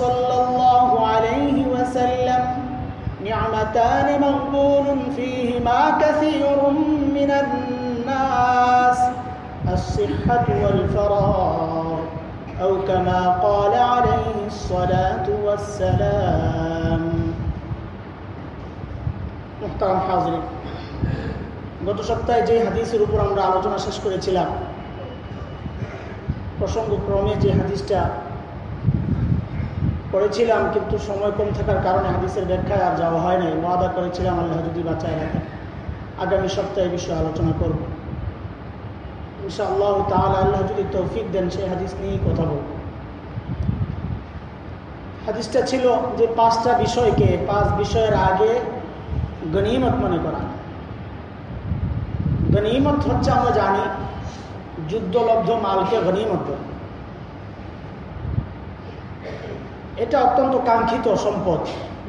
صلى الله عليه وسلم نعمتان مغبون فيهما كثير من الناس الصحة والفراغ أو كما قال عليه الصلاة والسلام محترم حاضرين গত সপ্তাহে যে হাদিসের উপর আমরা আলোচনা শেষ করেছিলাম প্রসঙ্গক্রমে যে হাদিসটা করেছিলাম, কিন্তু সময় কম থাকার কারণে হাদিসের ব্যাখ্যায় আর যাওয়া হয় নাই। ওয়াদা করেছিলাম আল্লাহ যদি বাঁচায় রাখেন। আগামী সপ্তাহে বিষয়ে আলোচনা করব। ইনশাআল্লাহ তাহলে আল্লাহ যদি তৌফিক দেন, সেই হাদিস নিয়েই কথা বলব। হাদিসটা ছিল যে পাঁচটা বিষয়কে, পাঁচ বিষয়ের আগে গনিমত মনে করা। গনিমত হচ্ছে আমরা জানি, যুদ্ধলব্ধ মালকে গনিমত বলে। এটা অত্যন্ত কাঙ্ক্ষিত সম্পদ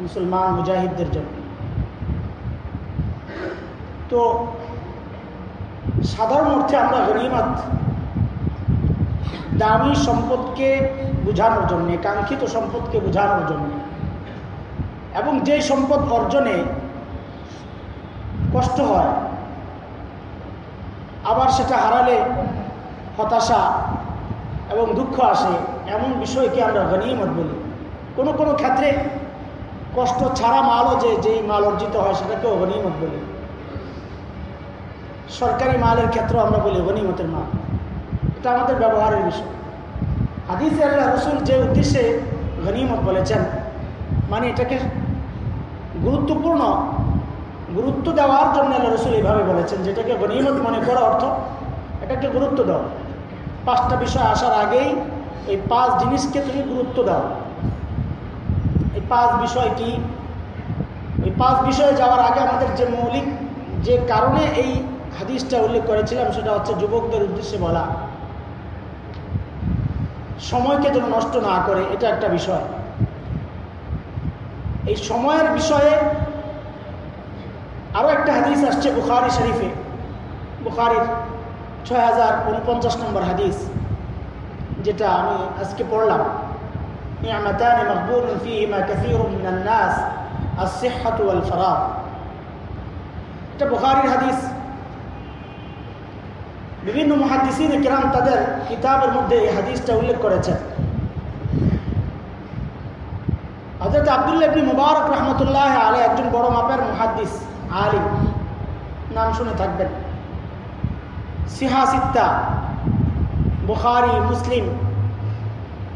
মুসলমান মুজাহিদদের জন্য। তো সাধারণ অর্থে আমরা গনিমত দামি সম্পদকে বোঝানোর জন্য, কাঙ্ক্ষিত সম্পদকে বোঝানোর জন্য এবং যে সম্পদ অর্জনে কষ্ট হয়, আবার সেটা হারালে হতাশা এবং দুঃখ আসে, এমন বিষয়কে আমরা গনিমত বলি। কোনো কোনো ক্ষেত্রে কষ্ট ছাড়া মালও যে যেই মাল অর্জিত হয় সেটাকে গনিমত বলি। সরকারি মালের ক্ষেত্রে আমরা বলি গনিমতের মাল। এটা আমাদের ব্যবহারের বিষয়। হাদিস আল্লাহ রসুল যে উদ্দেশ্যে গনিমত বলেছেন মানে এটাকে গুরুত্বপূর্ণ, গুরুত্ব দেওয়ার জন্য আল্লাহ রসুল এইভাবে বলেছেন, যেটাকে গনিমত মনে করা অর্থ এটাকে গুরুত্ব দাও। পাঁচটা বিষয় আসার আগেই এই পাঁচ জিনিসকে তুমি গুরুত্ব দাও। পাঁচ বিষয় কি এই পাঁচ বিষয়ে যাওয়ার আগে আমাদের যে মৌলিক যে কারণে এই হাদিসটা উল্লেখ করেছিলাম, সেটা হচ্ছে যুবকদের উদ্দেশ্যে বলা। সময়কে যেন নষ্ট না করে, এটা একটা বিষয়। এই সময়ের বিষয়ে আরও একটা হাদিস আসছে বুখারি শরীফে। বুখারির ছয় হাজার উনপঞ্চাশ নম্বর হাদিস, যেটা আমি আজকে পড়লাম। নিয়ামাতান মকবুল ফিহিমা কাসীরুম মিনান নাস আসিহাতু আল ফারাহ এটা বুখারির হাদিস বিভিন্ন মহাদিসিন কিরাম তাদের কিতাবের মধ্যে এই হাদিসটা উল্লেখ করেছেন। হজরত আবদুল্লাহ ইবনি মুবারক রহমতুল্লাহ আলে একজন বড় মাপের মুহাদ্দিস, আলিম। নাম শুনে থাকবেন। সিহাসিত্তা বুখারি, মুসলিম।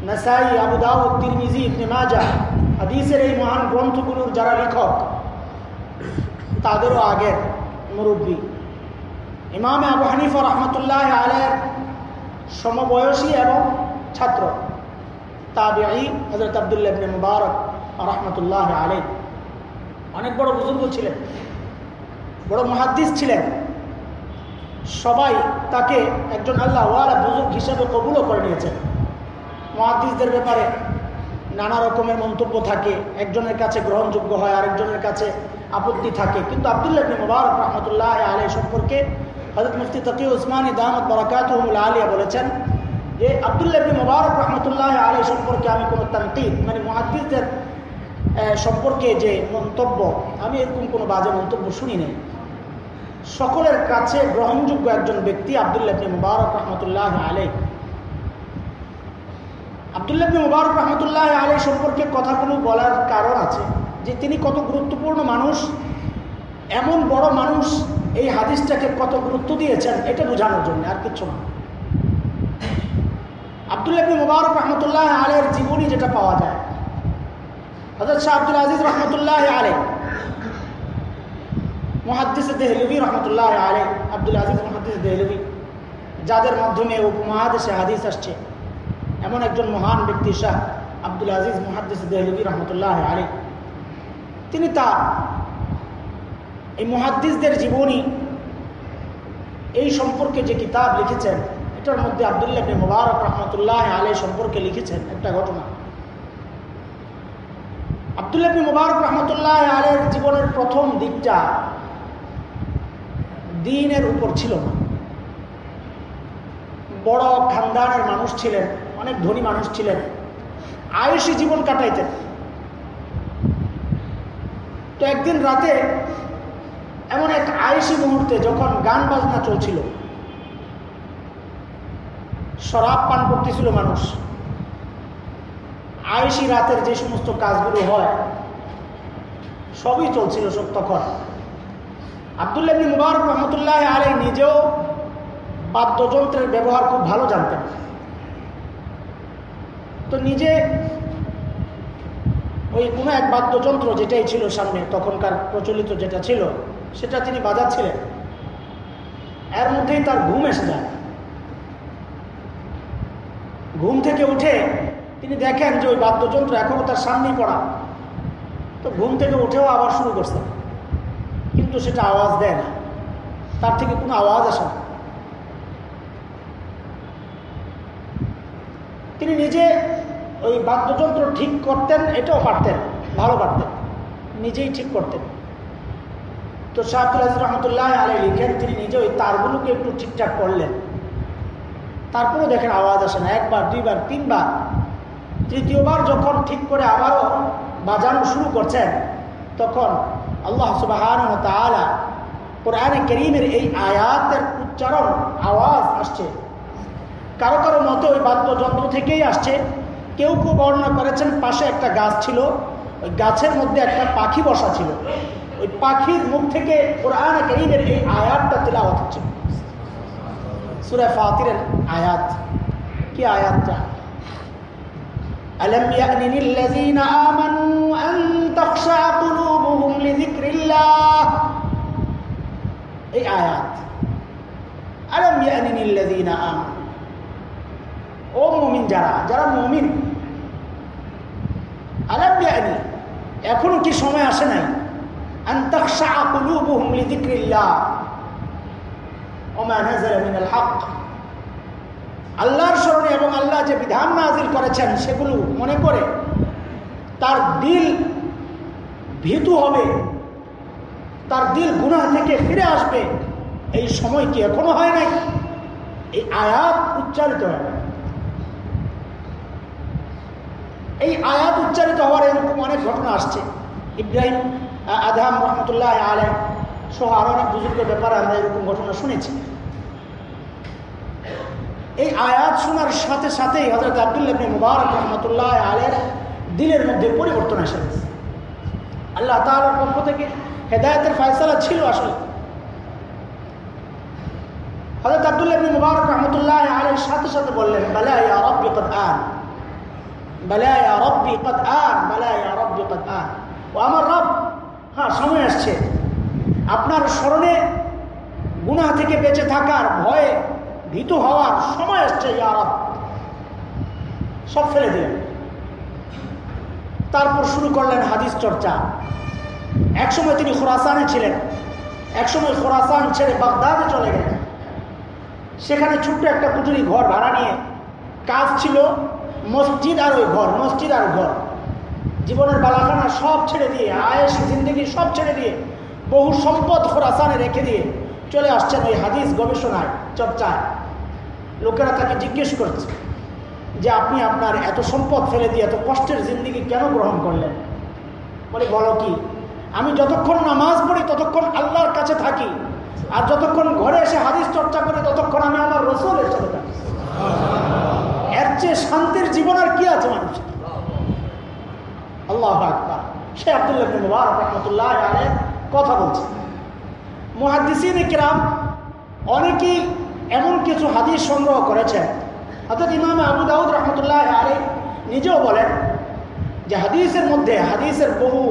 নাসাই, আবু দাউদ, তিরমিজি, ইবনে মাজা হাদিসের এই মহান গ্রন্থগুলোর যারা লেখক, তাদেরও আগের মুরব্বী। ইমামে আবু হানিফা রহমতুল্লাহ আলের সমবয়সী এবং ছাত্র। তাবিআই হজরত আবদুল্লাহ ইবনে মুবারক রহমতুল্লাহ আলাই অনেক বড় বুজুর্গ ছিলেন, বড় মহাদ্দিস ছিলেন। সবাই তাকে একজন আল্লাহ ওয়ালা বুজুর্গ হিসেবে কবুলও করে নিয়েছেন। মহাদ্দিসদের ব্যাপারে নানা রকমের মন্তব্য থাকে। একজনের কাছে গ্রহণযোগ্য হয়, আরেকজনের কাছে আপত্তি থাকে। কিন্তু আবদুল্লাহ মুবারক রহমতুল্লাহ আলাই সম্পর্কে হজরত মুফতি তকি উসমানী দামদ বরাকাতুল আলিয়া বলেছেন যে, আবদুল্লাহ ইবনে মুবারক রহমতুল্লাহ আলাই সম্পর্কে আমি কোনো তানকিদ মানে মহাদ্দিসদের সম্পর্কে যে মন্তব্য, আমি এরকম কোনো বাজে মন্তব্য শুনি নাই। সকলের কাছে গ্রহণযোগ্য একজন ব্যক্তি আবদুল্লাহ মুবারক রহমতুল্লাহ আলাই আবদুল্লাহ মুবারক রহমতুল্লাহ আলাই সম্পর্কে কথাগুলো বলার কারণ আছে যে তিনি কত গুরুত্বপূর্ণ মানুষ, এমন বড় মানুষ এই হাদিসটাকে কত গুরুত্ব দিয়েছেন এটা বোঝানোর জন্য, আর কিচ্ছু না। আবদুল্লাহ মুবারক রহমতুল্লাহ আলের জীবনী যেটা পাওয়া যায় হজরত শাহ আব্দুল আজিজ রহমতুল্লাহ আলে মহাদ্দিস দেহলবি রহমতুল্লাহ আলে আব্দুল আজিজ মহাদ্দিস দেহলবি, যাদের মাধ্যমে উপমহাদেশে হাদিস আসছে। এমন একজন মহান ব্যক্তি শাহ আব্দুল আজিজ মহাদ্দিস দেহলবি রহমতুল্লাহ আলে তিনি তা এই মহাদ্দিসদের জীবনী, এই সম্পর্কে যে কিতাব লিখেছেন, এটার মধ্যে আবদুল্লাহ মুবারক রহমতুল্লাহ আলে সম্পর্কে লিখেছেন একটা ঘটনা। আবদুল্লাহ মুবারক রহমতুল্লাহ আলের জীবনের প্রথম দিকটা দিনের উপর ছিল না। বড় খানদানের মানুষ ছিলেন। অনেক ধনী মানুষ ছিলেন। আয়ুষী জীবন কাটাইতেন। তো একদিন রাতে এমন এক আয়ুষী মুহূর্তে যখন গান বাজনা চলছিল, শরাব পান করতেছিল মানুষ। আয়ুষী রাতের যে সমস্ত কাজগুলো হয়, সবই চলছিল তখন। আবদুল্লাহ মুবারক রহমতুল্লাহ আলী নিজেও বাদ্যযন্ত্রের ব্যবহার খুব ভালো জানতেন। তো নিজে ওই কোনো এক বাদ্যযন্ত্র যেটাই ছিল সামনে, তখনকার প্রচলিত যেটা ছিল, সেটা তিনি বাজাচ্ছিলেন। এর মধ্যেই তার ঘুম এসে যায়। ঘুম থেকে উঠে তিনি দেখেন যে ওই বাদ্যযন্ত্র এখনও তার সামনেই পড়া। তো ঘুম থেকে উঠেও আবার শুরু করছে। কিন্তু সেটা আওয়াজ দেয় না। তার থেকে কোনো আওয়াজ আসে না। তিনি নিজে ওই বাদ্যযন্ত্র ঠিক করতেন, এটাও পারতেন, ভালো পারতেন, নিজেই ঠিক করতেন। তো শাহুল আজিজ রহমতুল্লাহ আলাই লিখেন, তিনি নিজে ওই তারগুলোকে একটু ঠিকঠাক করলেন। তারপরেও দেখেন আওয়াজ আসে না, একবার, দুইবার, তিনবার। তৃতীয়বার যখন ঠিক করে আবারও বাজানো শুরু করছেন, তখন আল্লাহ সুবাহান তালা কোরআনে করিমের এই আয়াতের উচ্চারণ, আওয়াজ আসছে। কারো কারো মতে ওই বাদ্যযন্ত্র থেকেই আসছে কেউ কেউ বর্ণনা করেছেন পাশে একটা গাছ ছিল ওই গাছের মধ্যে একটা পাখি বসা ছিল ওই পাখির মুখ থেকে কোরআনে করিমের এই আয়াতটা তেলাওয়াত হচ্ছে সুরে ফাতিরের আয়াত কি আয়াতটা ألم يأن للذين آمنوا أن تخشع قلوبهم لذكر الله এই আয়াত আলম ইয়ানিন الذين آمنوا ও মমিন যারা যারা মমিন। আলাপি এখন কি সময় আসে নাই? আল্লাহর স্মরণে এবং আল্লাহ যে বিধান নাজির করেছেন, সেগুলো মনে করে তার দিল ভীতু হবে, তার দিল গুণা থেকে ফিরে আসবে, এই সময় কি এখনও হয় নাই? এই আয়াত উচ্চারিত হয়। এই আয়াত উচ্চারিত হওয়ার এরকম অনেক ঘটনা আসছে। ইব্রাহিম, আ- আদহাম রহমতুল্লাহ আলম সহ আরও অনেক বুজুর্গের ব্যাপারে আমরা এরকম ঘটনা শুনেছি। এই আয়াত শোনার সাথে সাথেই হজরত আবদুল্লাহ মুবারক রহমতুল্লাহ আলের দিলের মধ্যে পরিবর্তন গেছে আল্লাহ তাআলার পক্ষ থেকে হেদায়েতের ফয়সালা ছিল আসলে। হজরত আবদুল্লাহ মুবারক রহমতুল্লাহ আলের সাথে সাথে বললেন, বালা রব্বি কদ আন। বালা ইয়া রব্বি কদ আন, বালা ইয়া রব্বি কদ আন। ও আমার রব হ্যাঁ সময় আসছে। আপনার স্মরণে গুনাহ থেকে বেঁচে থাকার ভয়ে ভীত হওয়ার সময় আসছে, ইয়া রব। সব ফেলে দিলেন। তারপর শুরু করলেন হাদিস চর্চা। একসময় তিনি খোরাসানে ছিলেন। একসময় খোরাসান ছেড়ে বাগদাদে চলে গেলেন। সেখানে ছোট্ট একটা কুটুরি ঘর ভাড়া নিয়ে কাজ ছিল। মসজিদ আর ওই ঘর, মসজিদ আর ঘর। জীবনের বালাখানা সব ছেড়ে দিয়ে, আয়েস, জিন্দগি সব ছেড়ে দিয়ে, বহু সম্পদ খোরাসানে রেখে দিয়ে চলে আসছেন ওই হাদিস গবেষণায়, চর্চায়। লোকেরা তাকে জিজ্ঞেস করছে যে, আপনি আপনার এত সম্পদ ফেলে দিয়ে এত কষ্টের জিন্দিগি কেন গ্রহণ করলেন? বলে, বলো কি, আমি যতক্ষণ নামাজ পড়ি ততক্ষণ আল্লাহর কাছে থাকি, আর যতক্ষণ ঘরে এসে হাদিস চর্চা করি ততক্ষণ আমি আমার রসুলের সাথে থাকি। চেয়ে শান্তির জীবন আর কি আছে মানুষের? আল্লাহ আকবার। সে আব্দুল্লাহ কথা বলছে। মুহাদ্দিসিন কিরাম অনেকেই এমন কিছু হাদিস সংগ্রহ করেছেন। অর্থাৎ ইমাম আবু দাউদ রহমতুল্লাহ আলী নিজেও বলেন যে হাদিসের মধ্যে, হাদিসের বহু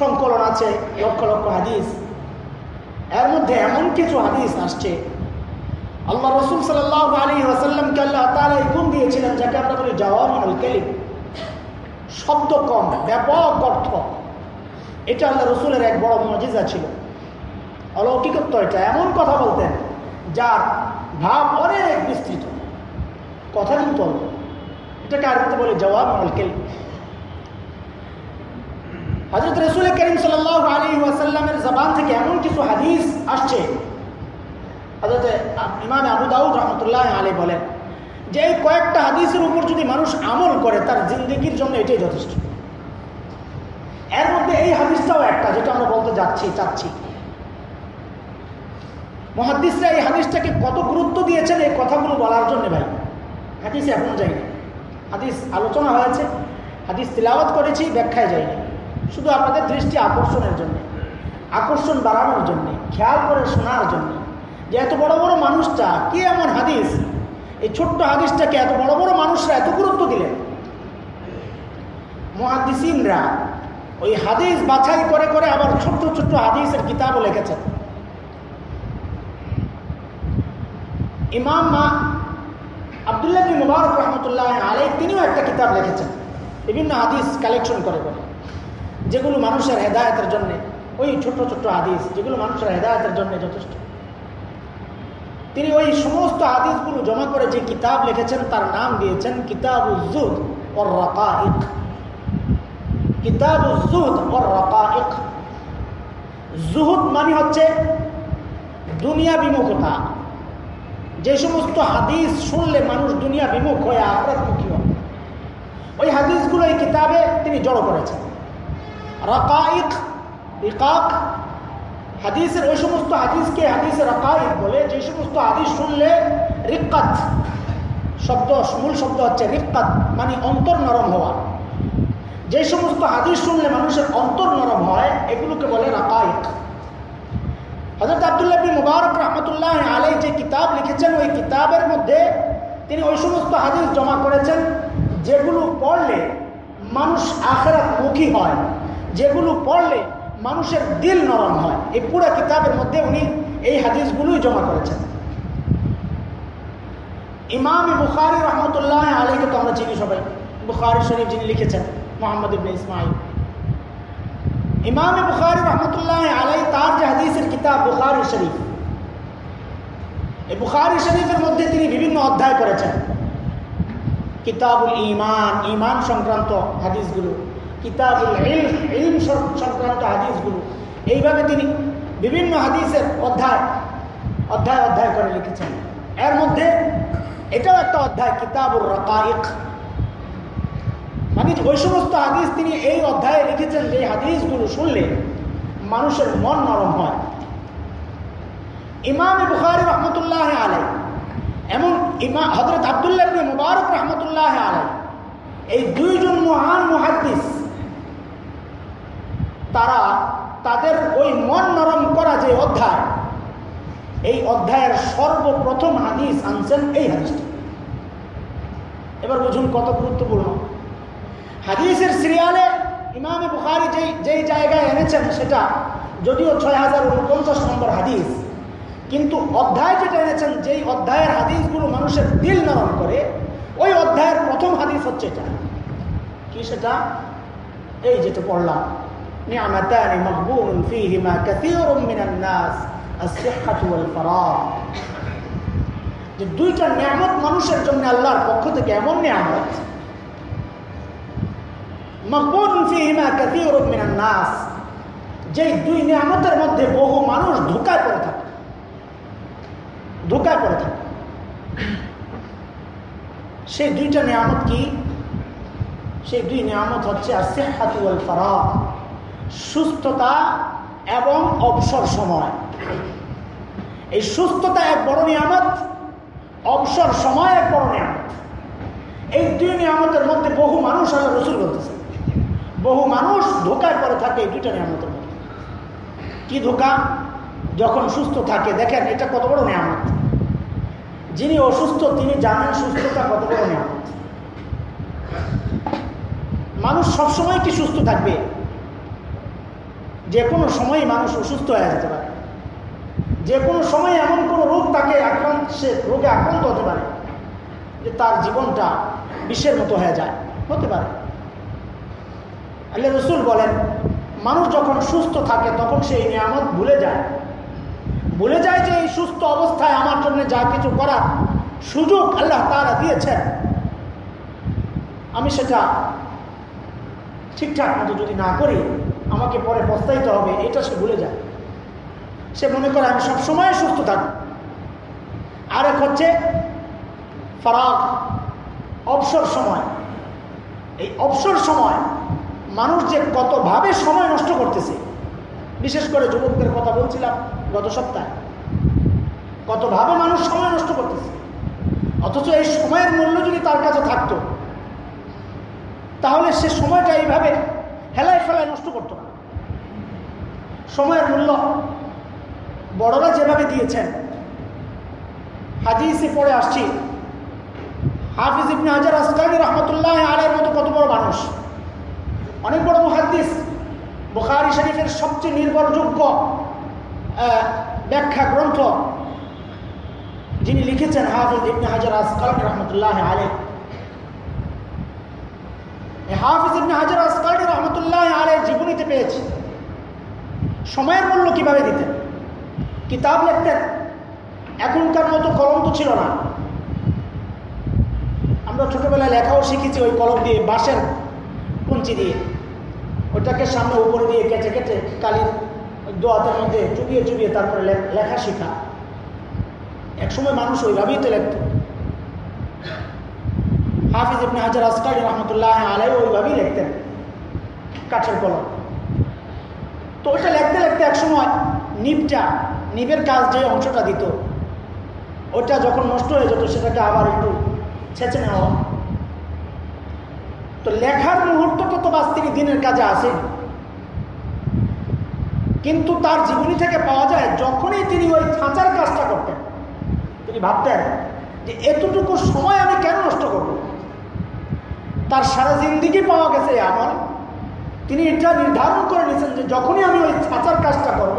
সংকলন আছে, লক্ষ লক্ষ হাদিস। এর মধ্যে এমন কিছু হাদিস আসছে আল্লাহ রসুল সাল্লাহ আলী ওয়াসাল্লামকে আল্লাহ তালা এই দিয়েছিলেন, যাকে আমরা বলি জওয়ামিনুল কেলিম। শব্দ কম, ব্যাপক অর্থ। এটা আল্লাহ রসুলের এক বড় মজিজা ছিল। অলৌকিকত্ব এটা, এমন কথা বলতেন যার ভাব অনেক বিস্তৃত। কথা কিন্তু অল্প এটাকে আরবিতে বলে জওয়াব কেল হজরত রসুল করিম সাল্লাহ আলী ওয়াসাল্লামের জবান থেকে এমন কিছু হাদিস আসছে হজরত ইমাম আবু দাউদ রহমতুল্লাহ আলী বলেন যে এই কয়েকটা হাদিসের উপর যদি মানুষ আমল করে, তার জিন্দগির জন্য এটাই যথেষ্ট। এর মধ্যে এই হাদিসটাও একটা, যেটা আমরা বলতে যাচ্ছি, চাচ্ছি। মহাদিসরা এই হাদিসটাকে কত গুরুত্ব দিয়েছেন এই কথাগুলো বলার জন্য ভাই? হাদিস এখন যায়নি। হাদিস আলোচনা হয়েছে, হাদিস তিলাওয়াত করেছি, ব্যাখ্যায় যায়নি। শুধু আপনাদের দৃষ্টি আকর্ষণের জন্য, আকর্ষণ বাড়ানোর জন্য, খেয়াল করে শোনার জন্য। যে এত বড় বড় মানুষটা, কি এমন হাদিস? এই ছোট্ট হাদিসটাকে এত বড় বড় মানুষরা এত গুরুত্ব দিলেন? মহাদিসিনরা ওই হাদিস বাছাই করে করে আবার ছোট্ট ছোট্ট হাদিসের কিতাবও লিখেছেন। ইমাম মা আবদুল্লাহ মুবারক রহমতুল্লাহ আলাই তিনিও একটা কিতাব লিখেছেন। বিভিন্ন হাদিস কালেকশন করে করে। যেগুলো মানুষের হেদায়তের জন্য, ওই ছোট্ট ছোট্ট হাদিস যেগুলো মানুষের হেদায়তের জন্য যথেষ্ট। তিনি ওই সমস্ত হাদিসগুলো জমা করে যে কিতাব লিখেছেন, তার নাম দিয়েছেন কিতাব উজ্জুদ ওর রকাইক কিতাব উজ্জুদ ওর রকাইক জুহুদ মানে হচ্ছে দুনিয়া বিমুখতা। যে সমস্ত হাদিস শুনলে মানুষ দুনিয়া বিমুখ হয়ে আখরাতমুখী হয় ওই হাদিসগুলো এই কিতাবে তিনি জড়ো করেছেন। রকাইক রিকাক হাদিসের ওই সমস্ত হাদিসকে হাদিসের রকাইক বলে, যে সমস্ত হাদিস শুনলে রিক্কাত শব্দ, মূল শব্দ হচ্ছে রিক্কাত মানে অন্তর নরম হওয়া। যে সমস্ত হাদিস শুনলে মানুষের অন্তর নরম হয়, এগুলোকে বলে রাকাইক হজরত আবদুল্লাহ বিন মুবারক রহমতুল্লাহ আলাই যে কিতাব লিখেছেন, ওই কিতাবের মধ্যে তিনি ওই সমস্ত হাদিস জমা করেছেন, যেগুলো পড়লে মানুষ আখেরাত মুখী হয়। যেগুলো পড়লে মানুষের দিল নরম হয়। এই পুরো কিতাবের মধ্যে উনি এই হাদিসগুলোই জমা করেছেন। ইমাম বুখারি রহমতুল্লাহ আলীকে তো আমরা চিনি সবাই। বুখারি শরীফ যিনি লিখেছেন, মোহাম্মদ ইবনে ইসমাইল ইমাম বুখারি রহমতুল্লাহ আলাই তার যে হাদিসের কিতাব বুখারি শরীফ, এই বুখারি শরীফের মধ্যে তিনি বিভিন্ন অধ্যায় করেছেন। কিতাবুল ইমান ইমান সংক্রান্ত হাদিসগুলো, কিতাবুল ইলম সংক্রান্ত হাদিসগুলো এইভাবে তিনি বিভিন্ন হাদিসের অধ্যায় অধ্যায় অধ্যায় করে লিখেছেন। এর মধ্যে এটাও একটা অধ্যায়, কিতাবুর রকাইক মানে ওই সমস্ত হাদিস তিনি এই অধ্যায়ে লিখেছেন, যে হাদিসগুলো শুনলে মানুষের মন নরম হয়। ইমাম বুখারি রহমতুল্লাহ আলাই এমন ইমা হজরত আবদুল্লাহ মুবারক রহমতুল্লাহ আলাই এই দুইজন মহান মুহাদ্দিস, তারা তাদের ওই মন নরম করা যে অধ্যায়, এই অধ্যায়ের সর্বপ্রথম হাদিস আনছেন এই হাদিসটি। এবার বুঝুন কত গুরুত্বপূর্ণ। হাদিসের সিরিয়ালে ইমামে বুখারি যেই যেই জায়গায় এনেছেন সেটা, যদিও ছয় হাজার উনপঞ্চাশ নম্বর হাদিস, কিন্তু অধ্যায় যেটা এনেছেন, যেই অধ্যায়ের হাদিসগুলো মানুষের দিল নরম করে, ওই অধ্যায়ের প্রথম হাদিস হচ্ছে এটা। কি সেটা? এই যেটা পড়লাম। নিয়ামাতান মকবুল ফিহিমা কাসীর মিনান নাস الصحة والفراغ যে দুইটা নিয়ামত মানুষের জন্য আল্লাহর পক্ষ থেকে এমন নিয়ামত মকবুল ফিহিমা কাসীর মিনান নাস যেই দুই নিয়ামতের মধ্যে বহু মানুষ ধোকায় পড়ে থাকে ধোকায় পড়ে থাকে সেই দুইটা নিয়ামত কি সেই দুই নিয়ামত হচ্ছে আসেহাতুয়াল ফারা সুস্থতা এবং অবসর সময়। এই সুস্থতা এক বড় নিয়ামত, অবসর সময় এক বড় নিয়ামত। এই দুই নিয়ামতের মধ্যে বহু মানুষ আল্লাহ রসুল বলতেছে। বহু মানুষ ধোকায় পরে থাকে এই দুইটা নিয়ামতের মধ্যে। কি ধোকা? যখন সুস্থ থাকে, দেখেন এটা কত বড় নিয়ামত। যিনি অসুস্থ, তিনি জানেন সুস্থতা কত বড় নিয়ামত। মানুষ সবসময় কি সুস্থ থাকবে? যে কোনো সময় মানুষ অসুস্থ হয়ে যেতে পারে। যে কোনো সময় এমন কোনো রোগ তাকে আক্রান্ত, সে রোগে আক্রান্ত হতে পারে যে তার জীবনটা বিশ্বের মতো হয়ে যায়। হতে পারে। আল্লাহ রসুল বলেন, মানুষ যখন সুস্থ থাকে তখন সেই নিয়ামত ভুলে যায়। ভুলে যায় যে এই সুস্থ অবস্থায় আমার জন্য যা কিছু করার সুযোগ আল্লাহ তারা দিয়েছেন। আমি সেটা ঠিকঠাক মতো যদি না করি আমাকে পরে পস্তাইতে হবে, এটা সে ভুলে যায়। সে মনে করে আমি সবসময় সুস্থ থাকব। আর এক হচ্ছে ফারাক, অবসর সময়। এই অবসর সময় মানুষ যে কতভাবে সময় নষ্ট করতেছে, বিশেষ করে যুবকদের কথা বলছিলাম গত সপ্তাহে, কতভাবে মানুষ সময় নষ্ট করতেছে। অথচ এই সময়ের মূল্য যদি তার কাছে থাকতো, তাহলে সে সময়টা এইভাবে হেলায় ফেলায় নষ্ট করতো না। সময়ের মূল্য বড়রা যেভাবে দিয়েছেন, হাদিসে পড়ে আসছি, হাফিজ ইবনে হাজার আসকানি রহমতুল্লাহ আলের মতো কত বড় মানুষ। অনেক বড় মুহাদ্দিস, বুখারি শরীফের সবচেয়ে নির্ভরযোগ্য ব্যাখ্যা গ্রন্থ, যিনি লিখেছেন হাফিজ ইবনে হাজার আসকানি রহমতুল্লাহ আলে হাফিজ ইবনে হাজার আসকানি রহমতুল্লাহ আলের জীবনীতে পেয়েছি। সময়ের মূল্য কীভাবে দিতেন? কিতাব লিখতেন? এখনকার মতো কলম তো ছিল না। আমরা ছোটবেলায় লেখাও শিখেছি ওই কলম দিয়ে, বাঁশের কুঞ্চি দিয়ে। ওটাকে সামনে উপরে দিয়ে কেটে কেটে কালির দোয়াতের মধ্যে চুবিয়ে চুবিয়ে তারপরে লেখা শেখা। একসময় মানুষ ওইভাবেই তো লিখত হাফিজ ইবনে হাজার আসকারি রহমতুল্লাহ আলাই ওইভাবেই লিখতেন। কাঠের কলম। তো ওইটা লিখতে লিখতে একসময় নিপটা, নিপের কাজ যে অংশটা দিত ওটা যখন নষ্ট হয়ে যেত, সেটাকে আবার একটু ছেঁচে নেওয়া তো লেখার মুহূর্তটা তো বাস তিনি দিনের কাজে আসে। কিন্তু তার জীবনী থেকে পাওয়া যায়, যখনই তিনি ওই খাঁচার কাজটা করতেন, তিনি ভাবতেন যে এতটুকু সময় আমি কেন নষ্ট করব? তার সারা জিন্দিগি পাওয়া গেছে আমল তিনি এটা নির্ধারণ করে নিয়েছেন যে যখনই আমি ওই ছাঁচার কাজটা করব,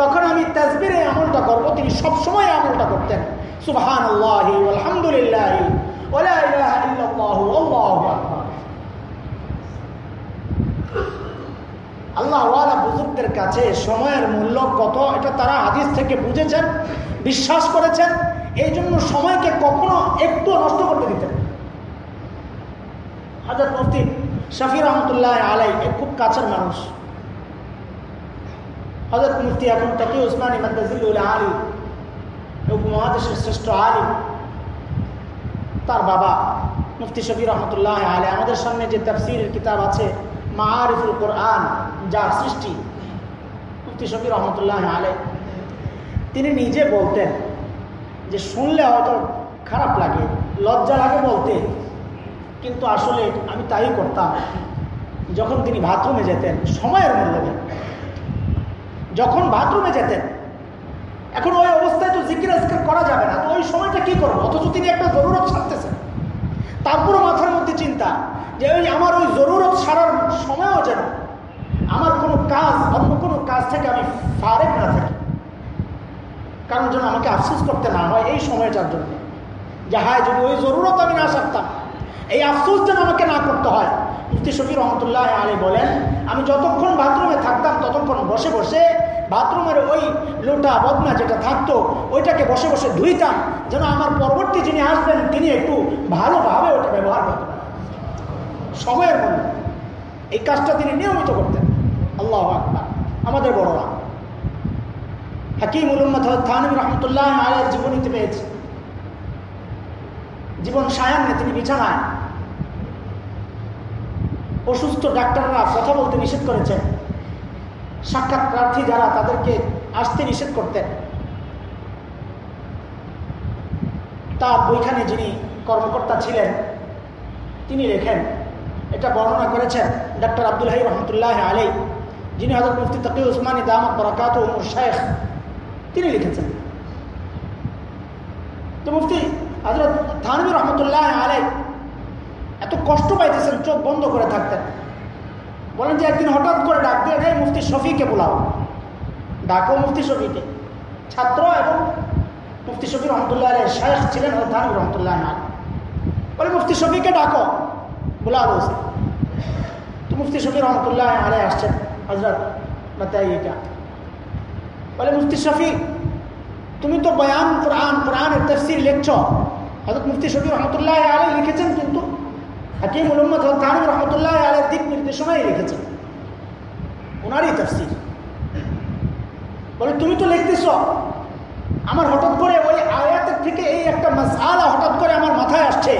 তখন আমি তাজবির এই আমলটা করব, তিনি সবসময় আমলটা করতেন। সুবহান আল্লাহ বুজুর্গদের কাছে সময়ের মূল্য কত, এটা তারা হাদিস থেকে বুঝেছেন, বিশ্বাস করেছেন এই জন্য সময়কে কখনো একটু নষ্ট করতে দিতেন হাজার মুফতি শফি রহমতুল্লাহ আলাই খুব কাছের মানুষ। হজরত মুফতি এখন তকি উসমানী মদাজিল আলী উপমহাদেশের শ্রেষ্ঠ আলিম। তার বাবা মুফতি শফি রহমতুল্লাহ আলে আমাদের সামনে যে তাফসিরের কিতাব আছে মারিফুল কোরআন যা সৃষ্টি মুফতি শফি রহমতুল্লাহ আলে তিনি নিজে বলতেন যে শুনলে হয়তো খারাপ লাগে, লজ্জা লাগে বলতে। কিন্তু আসলে আমি তাই করতাম, যখন তিনি বাথরুমে যেতেন, সময়ের মূল্য দেন যখন বাথরুমে যেতেন, এখন ওই অবস্থায় তো জিকির আজকার করা যাবে না, তো ওই সময়টা কি করব? অথচ তিনি একটা জরুরত ছাড়তেছেন। তারপরও মাথার মধ্যে চিন্তা যে ওই আমার ওই জরুরত ছাড়ার সময়ও যেন আমার কোনো কাজ, অন্য কোনো কাজ থেকে আমি ফারেক না থাকি। কারণ যেন আমাকে আফসোস করতে না হয় এই সময়টার জন্য। যে হায়, যদি ওই জরুরত আমি না সারতাম এই আফসোস যেন আমাকে না করতে হয়। মুফতি শফি রহমতুল্লাহ আলী বলেন, আমি যতক্ষণ বাথরুমে থাকতাম, ততক্ষণ বসে বসে বাথরুমের ওই লোটা বদনা যেটা থাকতো, ওইটাকে বসে বসে ধুইতাম, যেন আমার পরবর্তী যিনি আসবেন, তিনি একটু ভালোভাবে ওটা ব্যবহার করতে পারেন। সময়ের মধ্যে এই কাজটা তিনি নিয়মিত করতেন। আল্লাহ আকবার। আমাদের বড়রা। হাকিম উলম্মদ থানবী রহমতুল্লাহ আয়ের জীবনীতে পেয়েছে। জীবন সায়ান্নে তিনি বিছানায়। অসুস্থ ডাক্তাররা কথা বলতে নিষেধ করেছেন। সাক্ষাৎ প্রার্থী যারা, তাদেরকে আসতে নিষেধ করতেন। তার ওইখানে যিনি কর্মকর্তা ছিলেন, তিনি লেখেন, এটা বর্ণনা করেছেন ডাক্তার আব্দুল হাই রহমতুল্লাহ আলী যিনি হজরত মুফতি তকি উসমানী দামত বরাকাত উমর শেখ তিনি লিখেছেন। তো মুফতি হজরত থানবী রহমতুল্লাহ আলাই এত কষ্ট পাইতেছেন, চোখ বন্ধ করে থাকতেন। বলেন যে একদিন হঠাৎ করে ডাক দিয়ে নেই মুফতি শফিকে বোলাও। ডাকো মুফতি শফিকে। ছাত্র এবং মুফতি শফি রহমতুল্লাহ আলাই শাহেখ ছিলেন হজরত থানবী রহমতুল্লাহ আলাই বলে, মুফতি শফিকে ডাকো বোলা বলছে। তো মুফতি শফি রহমতুল্লাহ আলাই আসছেন হজরত বাতাইকা বলে, মুফতি শফি, তুমি তো বয়ান, কোরআন, কোরআনের তফসির লিখছ। হজরত মুফতি শফি রহমতুল্লাহ আলী লিখেছেন কিন্তু হাকিম মোহাম্মদ তানব রহমতুল্লাহ আলের দিক নির্দেশনাই লিখেছেন। ওনারই তফসির। বলে, তুমি তো লিখতেছ, আমার হঠাৎ করে ওই আয়াতের থেকে এই একটা মাসালা হঠাৎ করে আমার মাথায় আসছে,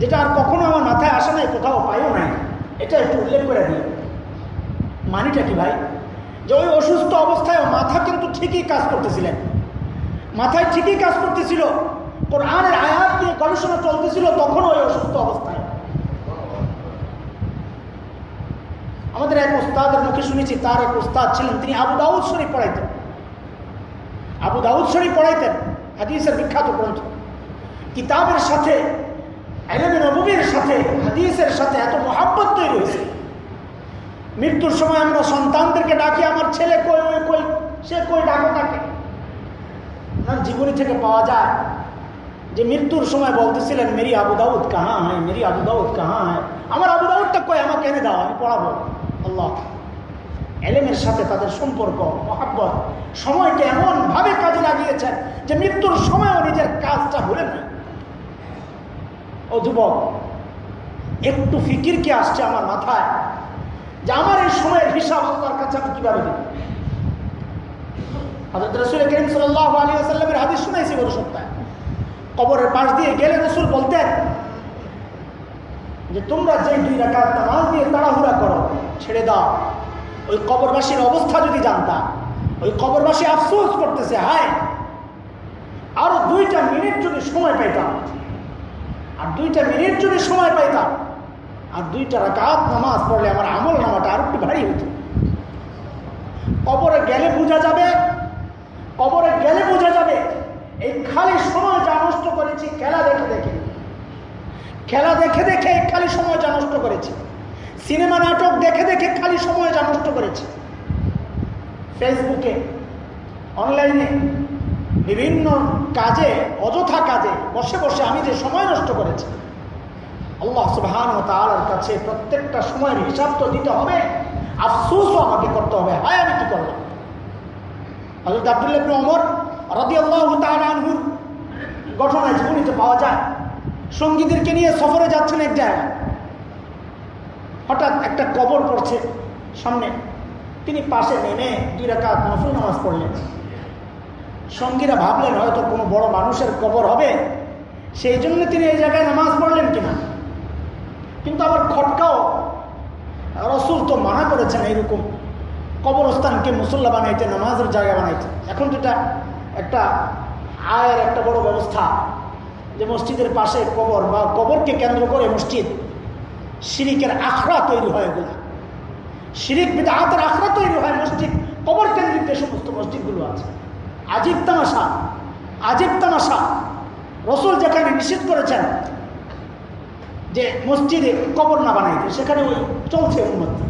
যেটা আর কখনো আমার মাথায় আসে নাই, কোথাও পাইও নাই। এটা একটু উল্লেখ করে দিই। মানিটা কি ভাই? যে ওই অসুস্থ অবস্থায় মাথা কিন্তু ঠিকই কাজ করতেছিলেন। মাথায় ঠিকই কাজ করতেছিল কোরআনের আয়াত নিয়ে গবেষণা চলতেছিল তখন ওই অসুস্থ অবস্থায়। আমাদের এক উস্তাদের মুখে শুনেছি, তার এক উস্তাদ ছিলেন, তিনি আবু দাউদ শরীফ পড়াইতেন। আবু দাউদ শরীফ পড়াইতেন, হাদিসের বিখ্যাত গ্রন্থ। কিতাবের সাথে নবীর সাথে, হাদিসের সাথে এত মহাব্বত তৈরি হয়েছে। মৃত্যুর সময় আমরা সন্তানদেরকে ডাকি, আমার ছেলে কই, ওই কই, সে কই, ডাকো তাকে। জীবনী থেকে পাওয়া যায় যে মৃত্যুর সময় বলতেছিলেন, মেরি আবু দাউদ কাহা হ্যাঁ মেরি আবু দাউদ কাহা হ্যাঁ আমার আবু দাউদটা কই আমাকে এনে দাও, আমি পড়াবো। আল্লাহ। এলেমের সাথে তাদের সম্পর্ক, মহাব্বত, সময়কে এমনভাবে কাজে লাগিয়েছেন যে মৃত্যুর সময়ও নিজের কাজটা ভুলে নেয় ও যুবক, একটু ফিকির কি আসছে আমার মাথায় যে আমার এই সময়ের হিসাব আল্লাহর কাছে আমি কীভাবে দেব? হজরত রসুল করিম আলী আসাল্লামের হাদিস শুনেছি গত সপ্তাহে। কবরের পাশ দিয়ে গেলে রসুল বলতেন যে তোমরা যে দুই রাকাত নামাজ দিয়ে তাড়াহুড়া করো, ছেড়ে দাও। ওই কবরবাসীর অবস্থা যদি জানতাম ওই কবরবাসী আফসোস করতেছে, হায়! আরও দুইটা মিনিট যদি সময় পাইতাম, আর দুইটা মিনিট যদি সময় পাইতাম, আর দুইটা রাকাত নামাজ পড়লে আমার আমল নামাটা আর একটু ভারী হতো। কবরে গেলে বোঝা যাবে, কবরে গেলে বোঝা যাবে এই খালি সময় যা নষ্ট করেছি, খেলা দেখে দেখে। খেলা দেখে দেখে এই খালি সময় যা নষ্ট করেছি। সিনেমা, নাটক দেখে দেখে খালি সময় যা নষ্ট করেছি। ফেসবুকে, অনলাইনে, বিভিন্ন কাজে, অযথা কাজে বসে বসে আমি যে সময় নষ্ট করেছি, আল্লাহ সুবহান ও তালার কাছে প্রত্যেকটা সময়ের হিসাব তো দিতে হবে। আফসোসও আমাকে করতে হবে। হায়, আমি কি করলাম? হজরত আবদুল্লাহ অমর রদি আল্লাহ তালহুর ঘটনায় জীবনীতে পাওয়া যায়। সঙ্গীদেরকে নিয়ে সফরে যাচ্ছেন এক জায়গায়। হঠাৎ একটা কবর পড়ছে সামনে। তিনি পাশে নেমে দুই রাকাত নফল নামাজ পড়লেন। সঙ্গীরা ভাবলেন, হয়তো কোনো বড় মানুষের কবর হবে। সেই জন্য তিনি এই জায়গায় নামাজ পড়লেন কিনা? কিন্তু আবার খটকাও রসুল তো মানা করেছেন এইরকম। কবরস্থানকে মুসল্লা বানাইতে, নামাজের জায়গা বানাইতে। এখন যেটা একটা আয়ের একটা বড় ব্যবস্থা যে মসজিদের পাশে কবর বা কবরকে কেন্দ্র করে মসজিদ। শিরিকের আখড়া তৈরি হয় এগুলা। শিরিক বিদাহাতের আখড়া তৈরি হয় মসজিদ। কবর কেন্দ্রিক যে সমস্ত মসজিদগুলো আছে। আজিব তামাশা আজিব তামাশা। রসুল যেখানে নিষেধ করেছেন যে মসজিদে কবর না বানাইতে, সেখানে ওই চলছে উন্নতি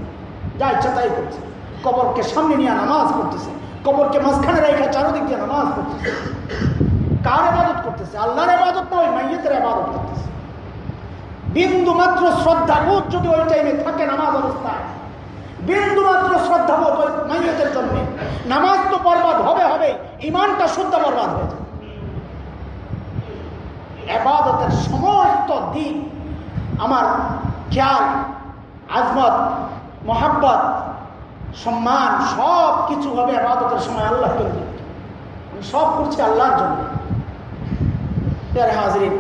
যা ইচ্ছা তাই করছে। কবরকে সামনে নিয়ে নামাজ পড়তেছে। কবরকে মাঝখানে রেখে চারোদিক দিয়ে নামাজ পড়তেছে। কার আবাদত করতেছে? আল্লাহর আবাদত না, ওই মাইয়েতের আবাদত করতেছে। বিন্দু মাত্র শ্রদ্ধাবোধ যদি ওই টাইমে থাকে নামাজ অবস্থায় বিন্দু মাত্র শ্রদ্ধাবোধ ওই মাইয়েতের জন্য। নামাজ তো বরবাদ হবে হবে। ইমানটা শুদ্ধ বরবাদ হয়ে যাবে। আবাদতের সমস্ত দিক আমার খেয়াল, আজমত, মোহাব্বত সম্মান, সব কিছু হবে আবাদতের সময় আল্লাহ কেন্দ্রিক আমি সব করছি আল্লাহর জন্য। প্যারে হাজরিন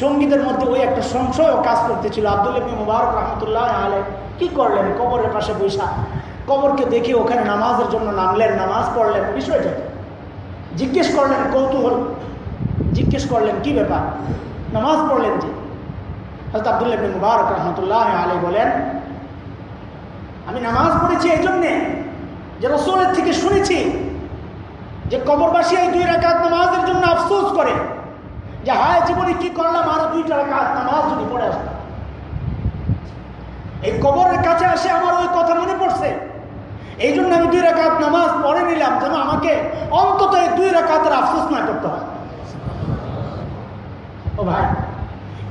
সঙ্গীতের মধ্যে ওই একটা সংশয়ও কাজ করতেছিল। আব্দুল ইবনে মুবারক রহমতুল্লাহ আলে কি করলেন? কবরের পাশে বৈশা। কবরকে দেখে ওখানে নামাজের জন্য নামলেন, নামাজ পড়লেন। বিষয়টা জিজ্ঞেস করলেন, কৌতূহল? জিজ্ঞেস করলেন, কি ব্যাপার? নামাজ পড়লেন যে। হজরত আব্দুল্লাহ ইবনে মুবারক রহমতুল্লাহ আলে বলেন আমি নামাজ পড়েছি এই জন্যে যে রসুলের থেকে শুনেছি যে কবরবাসী এই দুই রাকাত নামাজের জন্য আফসোস করে যে হায় জীবনে কি করলাম আরও দুইটা রাকাত নামাজ যদি পড়ে আসতাম। এই কবরের কাছে আসে আমার ওই কথা মনে পড়ছে। এই জন্য আমি দুই রাকাত নামাজ পড়ে নিলাম যেন আমাকে অন্তত এই দুই রাকাতের আফসোস না করতে হয়। ও ভাই,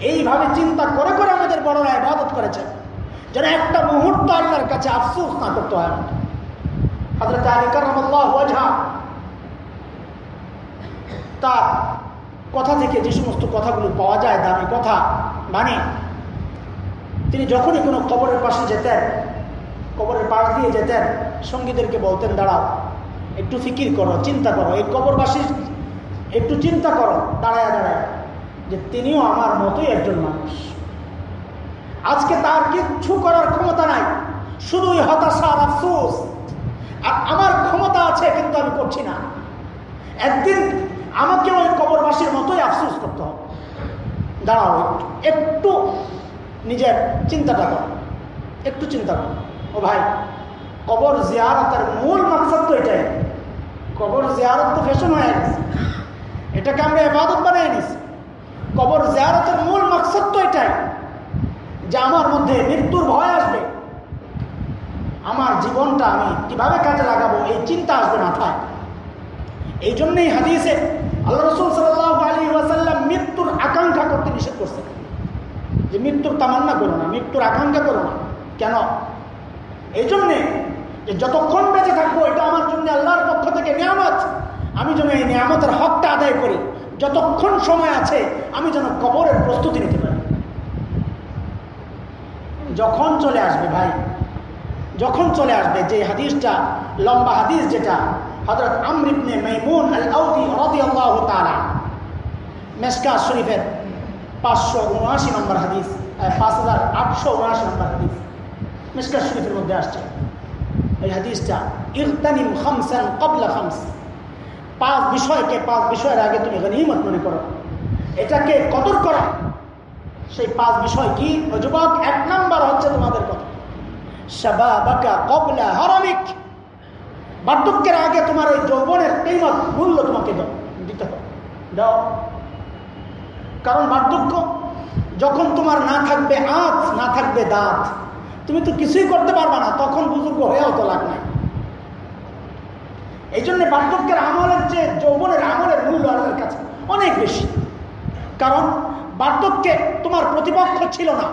এইভাবে চিন্তা করে করে আমাদের বড়রা ইবাদত করেছেন। যেন একটা মুহূর্ত আল্লাহর কাছে আফসোস না করতে হয়। হজরত আলী কারামাল্লাহ ওয়াজহা তার কথা থেকে যে সমস্ত কথাগুলো পাওয়া যায়, দামি কথা মানে তিনি যখনই কোনো কবরের পাশে যেতেন, কবরের পাশ দিয়ে যেতেন, সঙ্গীদেরকে বলতেন, দাঁড়াও, একটু ফিকির করো, চিন্তা করো, এই কবরবাসীর একটু চিন্তা করো, দাঁড়ায় দাঁড়ায়, যে তিনিও আমার মতোই একজন মানুষ। আজকে তার কিচ্ছু করার ক্ষমতা নাই, শুধুই হতাশার আফসোস। আর আমার ক্ষমতা আছে, কিন্তু আমি করছি না। একদিন আমাকে ওই কবরবাসীর মতোই আফসোস করতে হবে। দাঁড়াও, একটু একটু নিজের চিন্তাটা করো। একটু চিন্তা করো। ও ভাই, কবর জিয়ারতের মূল মাকসাদ তো এটাই। কবর জিয়ারত তো ফ্যাশন হয়ে গেছে। এটাকে আমরা এবাদত বানিয়ে নিছি। কবর জিয়ারতের মূল মাকসাদ তো এটাই। যে আমার মধ্যে মৃত্যুর ভয় আসবে, আমার জীবনটা আমি কীভাবে কাজে লাগাবো এই চিন্তা আসবে মাথায়। এই জন্যই হাদিসে আল্লাহ রসুল সাল্লাহ ওয়াসাল্লাম মৃত্যুর আকাঙ্ক্ষা করতে নিষেধ করছেন। যে মৃত্যুর তামান্না করো না, মৃত্যুর আকাঙ্ক্ষা করো না। কেন? এই জন্যে যে যতক্ষণ বেঁচে থাকব, এটা আমার জন্য আল্লাহর পক্ষ থেকে নিয়ামত। আমি যেন এই নিয়ামতের হকটা আদায় করি। যতক্ষণ সময় আছে, আমি যেন কবরের প্রস্তুতি নিতে পারি। যখন চলে আসবে ভাই, যখন চলে আসবে, যে হাদিসটা, লম্বা হাদিস যেটা হজরত আমরিবনে মেমুন আল্লাহ তালা মেসকা শরীফের পাঁচশো উনআশি নম্বর হাদিস পাঁচ হাজার আটশো উনআশি নম্বর হাদিস মেসকা শরীফের মধ্যে আসছে। এই হাদিসটা ইরতানিম খামসান কবলা খামস, পাঁচ বিষয়কে, পাঁচ বিষয়ের আগে তুমি গনিমত মনে করো। এটাকে কদর করো সেই পাঁচ বিষয় কি? যুবক, এক নাম্বার হচ্ছে তোমাদের কথা। হারামিক। বার্ধক্যের আগে তোমার ওই যৌবনের কিমত, মূল্য তোমাকে দিতে হবে। দাও। কারণ বার্ধক্য, যখন তোমার না থাকবে আঁচ, না থাকবে দাঁত, তুমি তো কিছুই করতে পারবে না, তখন বুজুর্গ হয়েও তো লাগ নাই। এই জন্য বার্ধক্যের আমলের যে যৌবনের আমলের মূল্য আমাদের কাছে অনেক বেশি। কারণ বার্ধক্যে তোমার প্রতিপক্ষ ছিল না।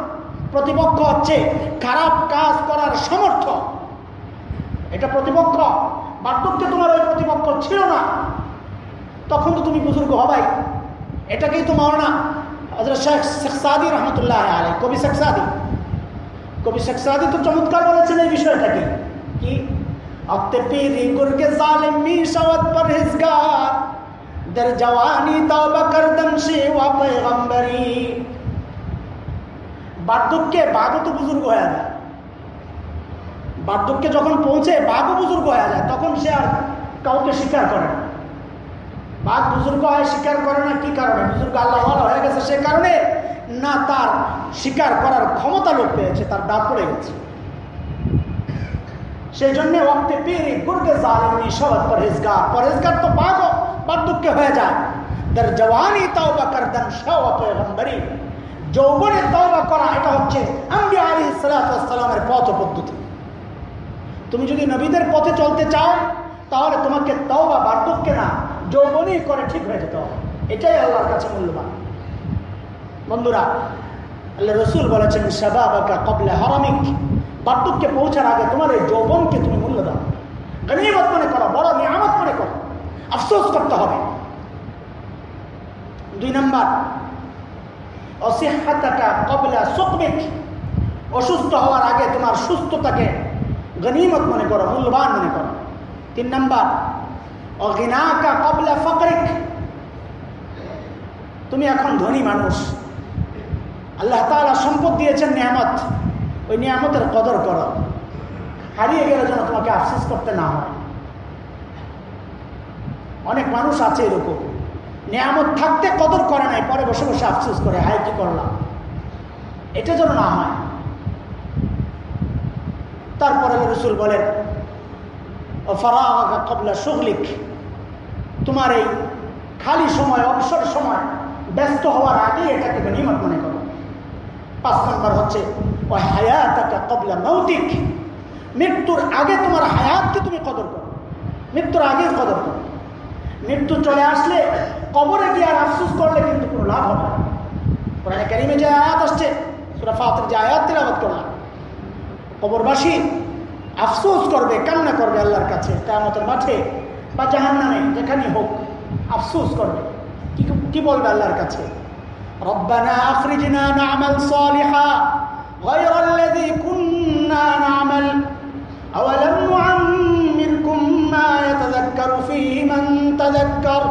প্রতিপক্ষ হচ্ছে খারাপ কাজ করার সমর্থ এটা প্রতিপক্ষ। বার্ধক্যে তোমার ওই প্রতিপক্ষ ছিল না। তখন তো তুমি বুজুর্গ হবাই। এটাকেই তো মাওলানা হজরত শেখ সাদি রহমতুল্লাহ আলাই কবি শেখ সাদি। কবি শেখ সাদি তো চমৎকার বলেছেন এই বিষয়টাকে। কি? অক্তে পীরি در করদম সে ওয়া পয়গম্বরি। বার্ধক্যে বাঘও তো বুজুর্গ হয়ে যায়। বার্ধক্যে যখন পৌঁছে বাঘও বুজুর্গ হয়ে যায়, তখন সে আর কাউকে স্বীকার করে না। বাঘ বুজুর্গ হয়, স্বীকার করে না কি কারণে? বুজুর্গ আল্লাহ হয়ে গেছে সে কারণে না তার স্বীকার করার ক্ষমতা লোক পেয়েছে, তার দাঁত পড়ে গেছে। সেই জন্য ওক্তে পীরি গুর্গে জালিমি সবত পরহেজগার। পরহেজগার তো বাঘও বার্ধক্যে হয়ে যায়। তার জওয়ানি তাওবা করদান শাহ পয়গম্বরী। যৌবনে তওবা করা, এটা হচ্ছে আম্বিয়া আলী সালামের পথ পদ্ধতি। তুমি যদি নবীদের পথে চলতে চাও, তাহলে তোমাকে তওবা বার্ধক্যে না যৌবনই করে ঠিক হয়ে যেতে হবে। এটাই আল্লাহর কাছে মূল্যবান। বন্ধুরা, আল্লাহ রসুল বলেছেন শাবাবাকা কবলে হারামিক। বার্ধক্যে পৌঁছার আগে তোমার এই যৌবনকে তুমি মূল্য দাও। গণিমত মনে করো, বড় নিয়ামত মনে করো। আফসোস করতে হবে। দুই নম্বর অসিহাতাকা কবলা সুকমিক অসুস্থ হওয়ার আগে তোমার সুস্থতাকে গনিমত মনে করো, মূল্যবান মনে করো। তিন নম্বর, অগিনাকা কবলা ফকরিক। তুমি এখন ধনী মানুষ। আল্লাহ তালা সম্পদ দিয়েছেন নিয়ামত। ওই নিয়ামতের কদর করো। হারিয়ে গেলে যেন তোমাকে আফসোস করতে না হয়। অনেক মানুষ আছে এরকম। নিয়ামত থাকতে কদর করে নাই, পরে বসে বসে আফসোস করে, হায় কি করলাম। এটা যেন না হয়। তারপরে রসুল বলেন কবলা সুগলিক তোমার এই খালি সময়, অবসর সময় ব্যস্ত হওয়ার আগে এটাকে গণিমত মনে করো। পাঁচ নম্বর হচ্ছে, ও হায়াতাকা কবলা নৌতিক মৃত্যুর আগে তোমার হায়াতকে তুমি কদর করো। মৃত্যুর আগে কদর করো। মৃত্যু চলে আসলে কবরে গিয়ে আর আফসুস করলে কিন্তু কোনো লাভ হবে না কোরআনে কারিমে যে আয়াত আসছে সুরা ফাতের যে আয়াত তেলাবাদ করলাম কবরবাসী আফসোস করবে কান্না করবে আল্লাহর কাছে কেয়ামতের মাঠে বা জাহান নামে যেখানে হোক আফসোস করবে কি কি বলবে আল্লাহর কাছে রব্বানা আখরিজনা না'মাল সালিহা غير الذي كنا نعمل أولم نعمركم ما يتذكر فيه من تذكر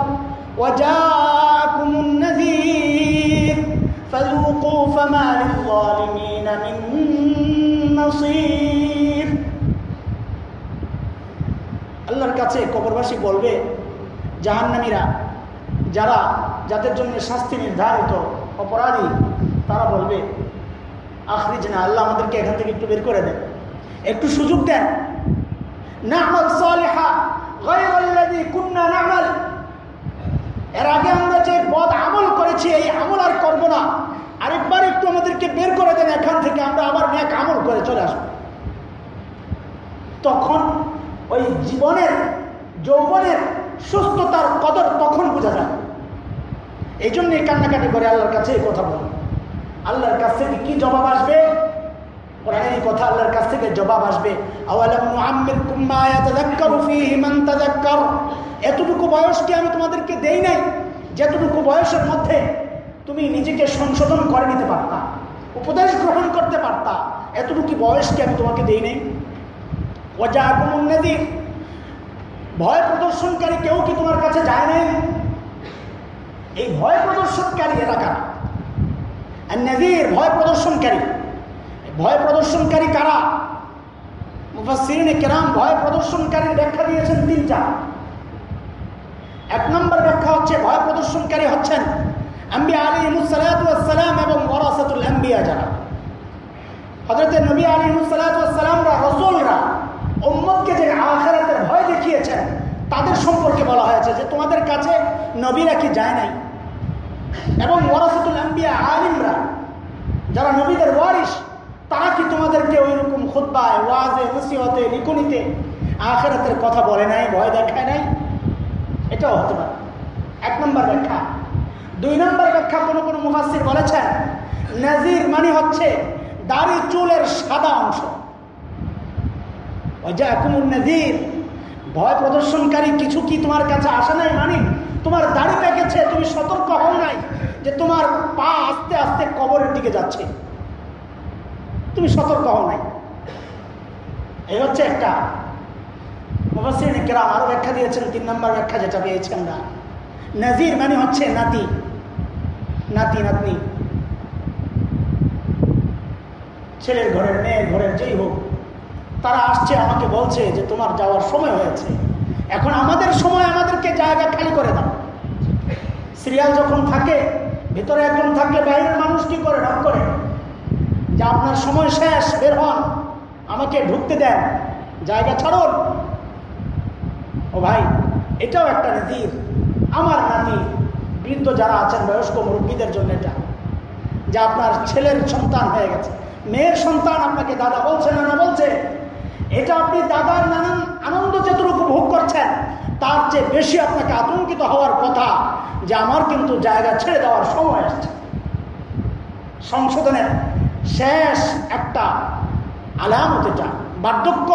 وجاءكم النذير فذوقوا فما للظالمين من نصير আল্লাহর কাছে কবরবাসী বলবে জাহান্নামীরা যারা যাদের জন্য শাস্তি নির্ধারিত অপরাধী তারা বলবে আখরিজ না আল্লাহ আমাদেরকে এখান থেকে একটু বের করে দেন একটু সুযোগ দেন নামাল সালেহা গায়রাল্লাযী কুননা নামাল এর আগে আমরা যে বদ আমল করেছি, এই আমল আর করব না। আরেকবার একটু আমাদেরকে বের করে দেন এখান থেকে, আমরা আবার ন্যাক আমল করে চলে আসব। তখন ওই জীবনের, যৌবনের সুস্থতার কদর তখন বোঝা যায়। এই জন্যই কান্নাকাটি করে আল্লাহর কাছে এই কথা বলে। আল্লাহর কাছ থেকে কি জবাব আসবে? কথা আল্লাহর কাছ থেকে জবাব আসবে। এতটুকু আমি তোমাদেরকে নাই, যেতটুকু বয়সের মধ্যে তুমি নিজেকে সংশোধন করে নিতে পারতা, উপদেশ গ্রহণ করতে পারতা, এতটুকু বয়স কি আমি তোমাকে দেই নাই। ওজা আগমন্নাদির ভয় প্রদর্শনকারী কেউ কি তোমার কাছে যায় নাই? এই ভয় প্রদর্শনকারী এলাকা। আর নাজির ভয় প্রদর্শনকারী। ভয় প্রদর্শনকারী কারা? মুফাসিরিনে কেরাম ভয় প্রদর্শনকারীর ব্যাখ্যা দিয়েছেন তিনটা। এক নম্বর ব্যাখ্যা হচ্ছে ভয় প্রদর্শনকারী হচ্ছেন আম্বিয়া আলী মুসালাতাম এবং ওরাসাতুল আম্বিয়া যারা। হজরত নবী আলী মুসালাতামরা রসুলরা উম্মদকে যে আখেরাতের ভয় দেখিয়েছেন, তাদের সম্পর্কে বলা হয়েছে যে তোমাদের কাছে নবীরা কি যায় নাই। এবং ওরাসাতুল আম্বিয়া আলিমরা, যারা নবীদের ওয়ারিস তারা কি তোমাদেরকে ওই রকম খুদ্বায় ওয়াজে, নসিহতে লিখনিতে আখেরাতের কথা বলে নাই, ভয় দেখায় নাই? এটাও হতে পারে। এক নম্বর ব্যাখ্যা। দুই নম্বর ব্যাখ্যা কোনো কোনো মুফাসির বলেছেন, নাজির মানে হচ্ছে দাড়ি চুলের সাদা অংশ। ওই যে একুমুর নাজির। ভয় প্রদর্শনকারী কিছু কি তোমার কাছে আসে নাই? মানে তোমার দাড়ি পেকেছে, তুমি সতর্ক হও নাই যে তোমার পা আস্তে আস্তে কবরের দিকে যাচ্ছে। তুমি সতর্ক হও নাই। এই হচ্ছে একটা। আরও ব্যাখ্যা দিয়েছেন, তিন নম্বর ব্যাখ্যা যেটা পেয়েছি আমরা। নাজির মানে হচ্ছে নাতি। নাতি, নাতনি। ছেলের ঘরের, মেয়ের ঘরের যেই হোক, তারা আসছে, আমাকে বলছে যে তোমার যাওয়ার সময় হয়েছে। এখন আমাদের সময় আমাদেরকে জায়গা খালি করে দাও। সিরিয়াল যখন থাকে, ভিতরে একজন থাকলে বাইরের মানুষ কি করে? নক করে? যে আপনার সময় শেষ, বের হন। আমাকে ঢুকতে দেন। জায়গা ছাড়ুন। ও ভাই, এটাও একটা নীতির আমার নাতি, বৃদ্ধ যারা আছেন, বয়স্ক মুরব্বীদের জন্য এটা। যে আপনার ছেলের সন্তান হয়ে গেছে। মেয়ের সন্তান আপনাকে দাদা বলছে না না বলছে? এটা আপনি দাদার নানান আনন্দ যতটুকু ভোগ করছেন, তার চেয়ে বেশি আপনাকে আতঙ্কিত হওয়ার কথা যে আমার কিন্তু জায়গা ছেড়ে দেওয়ার সময় আসছে। সংশোধনের শেষ একটা আলামত এটা। বার্ধক্য,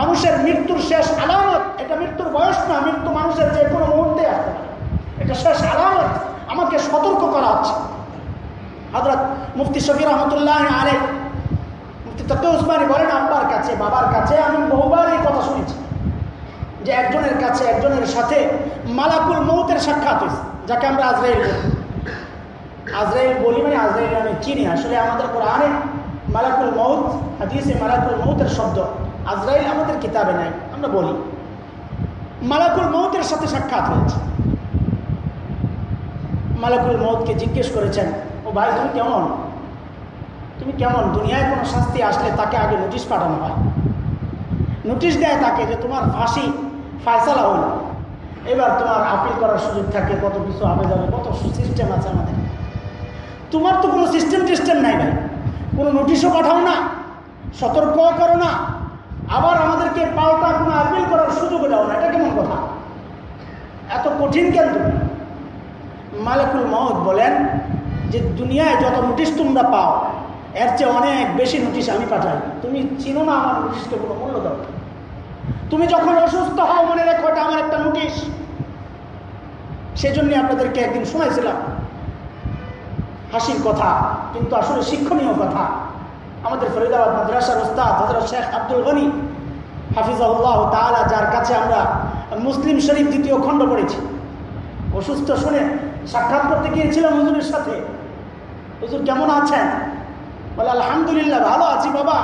মানুষের মৃত্যুর শেষ আলামত, এটা মৃত্যুর বয়স না, মৃত্যু মানুষের যে কোনো মুহূর্তে আসতে পারে। এটা শেষ আলামত, আমাকে সতর্ক করা হচ্ছে। হজরত মুফতি শফি রহমতুল্লাহ আলে মুফতি তত্ত্ব উসমানী বলেন, আব্বার কাছে, বাবার কাছে আমি বহুবার এই কথা শুনেছি যে একজনের কাছে, একজনের সাথে মালাকুল মৌতের সাক্ষাৎ হয়েছে, যাকে আমরা আজরাইল বলি। আজরাইল বলি মানে আজরাইল আমি চিনি। আসলে আমাদের কোরআনে মালাকুল মৌত হাদিসে মালাকুল মৌতের শব্দ। আজরাইল আমাদের কিতাবে নাই, আমরা বলি। মালাকুল মৌতের সাথে সাক্ষাৎ হয়েছে। মালাকুল মৌতকে জিজ্ঞেস করেছেন, ও ভাই, তুমি কেমন? তুমি কেমন? দুনিয়ায় কোনো শাস্তি আসলে তাকে আগে নোটিশ পাঠানো হয়। নোটিশ দেয় তাকে যে তোমার ফাঁসি ফায়সালা হলো। এবার তোমার আপিল করার সুযোগ থাকে, কত কিছু যাবে কত সিস্টেম আছে আমাদের। তোমার তো কোনো সিস্টেম টিস্টেম নাই ভাই। কোনো নোটিশও পাঠাও না সতর্ক করো না, আবার আমাদেরকে পাল্টা কোনো আপিল করার সুযোগ দাও না। এটা কেমন কথা? এত কঠিন কেন তুমি? মালিকুল মহদ বলেন যে দুনিয়ায় যত নোটিশ তোমরা পাও, এর চেয়ে অনেক বেশি নোটিশ আমি পাঠাই। তুমি চিনো না আমার নোটিশকে কোনো মূল্য দাও? তুমি যখন অসুস্থ হও, মনে রেখো এটা আমার একটা নোটিশ সেজন্য আপনাদেরকে একদিন শোনাইছিলাম। হাসির কথা, কিন্তু আসলে শিক্ষণীয় কথা। আমাদের ফরিদাবাদ মাদ্রাসার উস্তাদ হজরত শেখ আব্দুল গনি হাফিজাউল্লাহ তালা যার কাছে আমরা মুসলিম শরীফ দ্বিতীয় খণ্ড পড়েছি। অসুস্থ শুনে সাক্ষাৎ করতে গিয়েছিলাম হুজুরের সাথে। হুজুর কেমন আছেন? বলে, আলহামদুলিল্লাহ, ভালো আছি বাবা।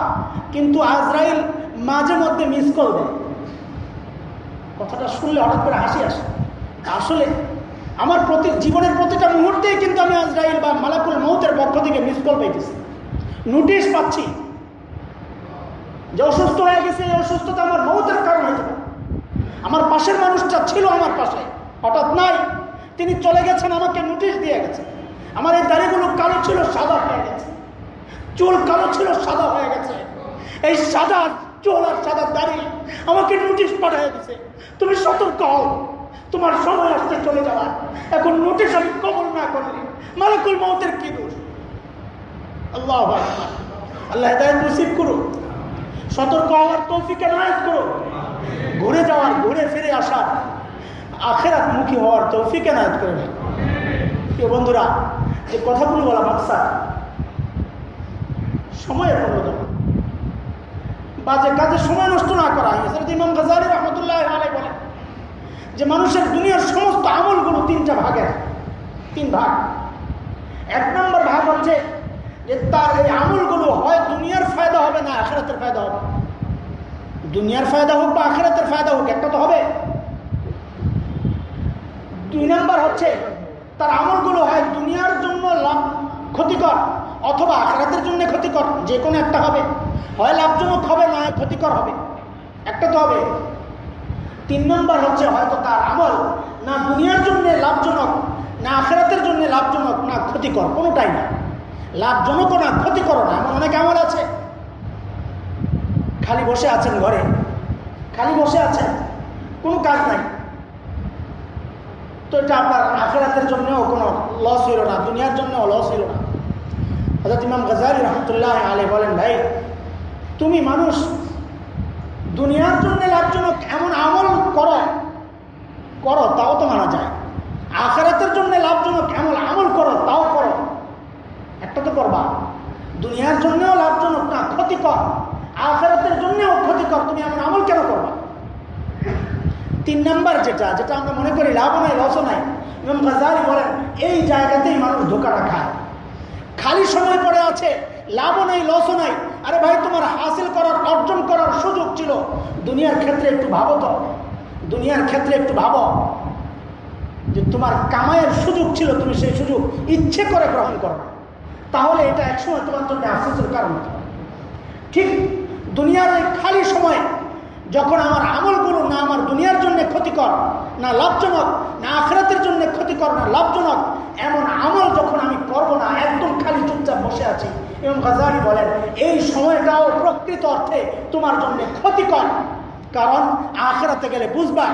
কিন্তু আজরাইল মাঝে মধ্যে মিস দেয়। কথাটা শুনলে হঠাৎ করে হাসি আসে। আসলে আমার প্রতি জীবনের প্রতিটা মুহূর্তেই কিন্তু আমি আজরাইল বা মালাকুল মৌতের পক্ষ থেকে মিস কল পাইতেছি। নোটিশ পাচ্ছি। যে অসুস্থ হয়ে গেছে, এই অসুস্থতা আমার মৌতের কারণ পারে। আমার পাশের মানুষটা ছিল আমার পাশে। হঠাৎ নাই। তিনি চলে গেছেন, আমাকে নোটিশ দিয়ে গেছে। আমার এই দাড়িগুলো কালো ছিল, সাদা হয়ে গেছে। চুল কালো ছিল, সাদা হয়ে গেছে। এই সাদা চুল আর সাদা দাড়ি আমাকে নোটিশ পাঠিয়ে দিছে। তুমি সতর্ক হও। তোমার সময় আসতে চলে যাওয়ার এখন নোটিশ আমি কবল না করলে মালাকুল মৌতের কি দোষ? আল্লাহ আল্লাহ হেদায়ত করুন সতর্ক হওয়ার তৌফিকে নায়ত করো। ঘুরে যাওয়ার, ঘুরে ফিরে আসার, আখেরাত মুখী হওয়ার তৌফিকে নায়ত করে। না প্রিয় বন্ধুরা, যে কথাগুলো বলা বাক্সা সময়ের মূল্য বাজে কাজে সময় নষ্ট না করা। গাজারি রহমতুল্লাহ আলাই বলেন যে মানুষের দুনিয়ার সমস্ত আমলগুলো তিনটা ভাগের। তিন ভাগ। এক নম্বর ভাগ হচ্ছে যে তার এই আমলগুলো হয় দুনিয়ার ফায়দা হবে না আখেরাতের ফায়দা হবে। দুনিয়ার ফায়দা হোক বা আখেরাতের ফায়দা হোক, একটা তো হবে। দুই নম্বর হচ্ছে তার আমলগুলো হয় দুনিয়ার জন্য লাভ ক্ষতিকর অথবা আখেরাতের জন্য ক্ষতিকর, যে কোনো একটা হবে। হয় লাভজনক হবে না ক্ষতিকর হবে। একটা তো হবে। তিন নম্বর হচ্ছে হয়তো তার আমল না দুনিয়ার জন্য লাভজনক, না আখেরাতের জন্য লাভজনক, না ক্ষতিকর, কোনোটাই না। লাভজনকও না ক্ষতিকর না, এমন অনেক আমল আছে। খালি বসে আছেন ঘরে, খালি বসে আছেন, কোনো কাজ নাই। তো এটা আপনার আখেরাতের জন্যও কোনো লস হইল না, দুনিয়ার জন্যও লস হইল না। হজরত ইমাম গজালি রহমতুল্লাহ আলী বলেন, ভাই, তুমি মানুষ দুনিয়ার জন্য লাভজনক এমন আমল করো করো, তাও তো মানা যায়। আখেরাতের জন্য লাভজনক এমন আমল করো, তাও করো। একটা তো করবা। দুনিয়ার জন্যও লাভজনক না, ক্ষতিকর। আখেরাতের জন্যও ক্ষতিকর। তুমি এমন আমল কেন করবা? তিন নাম্বার যেটা যেটা আমরা মনে করি লাভ নাই লসও নাই। গাজারি বলেন, এই জায়গাতেই মানুষ ধোকাটা খায়। খালি সময় পড়ে আছে, লাভও নাই, লসও নাই। আরে ভাই, তোমার হাসিল করার, অর্জন করার সুযোগ ছিল। দুনিয়ার ক্ষেত্রে একটু ভাবো তো। দুনিয়ার ক্ষেত্রে একটু ভাবো যে তোমার কামাইয়ের সুযোগ ছিল, তুমি সেই সুযোগ ইচ্ছে করে গ্রহণ করো তাহলে এটা একসময় তোমার জন্য আফসোসের কারণ ঠিক দুনিয়ার ওই খালি সময় যখন আমার আমলগুলো না আমার দুনিয়ার জন্য ক্ষতিকর, না লাভজনক, না আখরাতের জন্য ক্ষতিকর, না লাভজনক, এমন আমল যখন আমি করব না, একদম খালি চুপচাপ বসে আছি এবং গাজারি বলেন, এই সময়টাও প্রকৃত অর্থে তোমার জন্য ক্ষতিকর। কারণ আখরাতে গেলে বুঝবা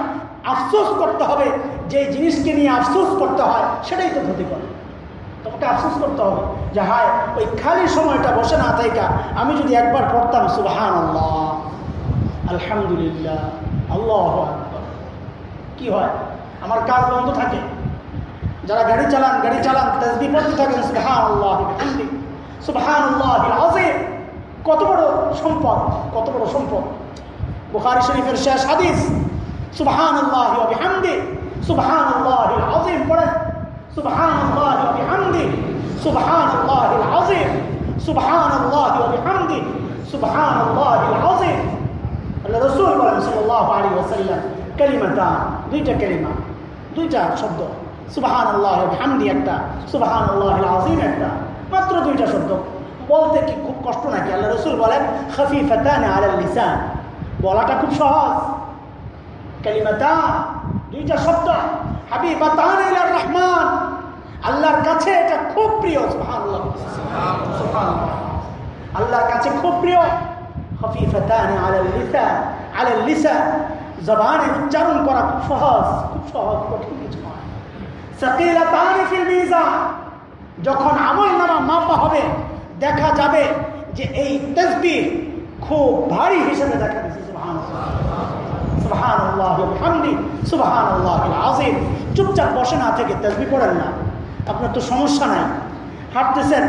আফসোস করতে হবে, যে জিনিসকে নিয়ে আফসোস করতে হয়, সেটাই তো ক্ষতিকর। তোমাকে আফসোস করতে হবে যে, হায়, ওই খালি সময়টা বসে না থাইকা, আমি যদি একবার পড়তাম সুবাহান আল্লাহ আলহামদুলিল্লাহ, আল্লাহ কি হয়? আমার কাজ বন্ধ থাকে। যারা গাড়ি চালান গাড়ি চালান তসবি পড়তে থাকেন সুবাহান আল্লাহ سبحان الله العظيم কত বড় সম্পদ কত বড় সম্পদ। বুখারী শরীফের শেষ হাদিস سبحان الله وبحمده سبحان الله العظيم পড়েন سبحان الله وبحمده سبحان الله العظيم سبحان الله وبحمده سبحان الله العظيم الرسول صلى الله عليه وسلم كلمة دوتا كلمه دوتا شبد سبحان الله وبحمده একটা سبحان الله العظيم একটা। মাত্র দুইটা শব্দ। বলতে কি খুব কষ্ট নাকি? আল্লাহ রসুল বলেন, খফিফাতান আলাল লিসান। বলাটা খুব সহজ। কালিমাতা, দুইটা শব্দ। হাবিবাতান ইলার রহমান। আল্লাহর কাছে এটা খুব প্রিয় আল্লাহর কাছে খুব প্রিয়। খফিফাতান আলাল লিসান। আলাল লিসান। জবানে উচ্চারণ করা খুব সহজ খুব সহজ, কঠিন কিছু নয়। সাকিলাতান যখন আমল নামা মাপা হবে, দেখা যাবে যে এই তসবিহ খুব ভারী হিসেবে দেখা দিচ্ছে সুবহান হামদি সুবহান আল্লাহ আজিম চুপচাপ বসে না থেকে তসবি পড়েন না। আপনার তো সমস্যা নাই। হাঁটতেছেন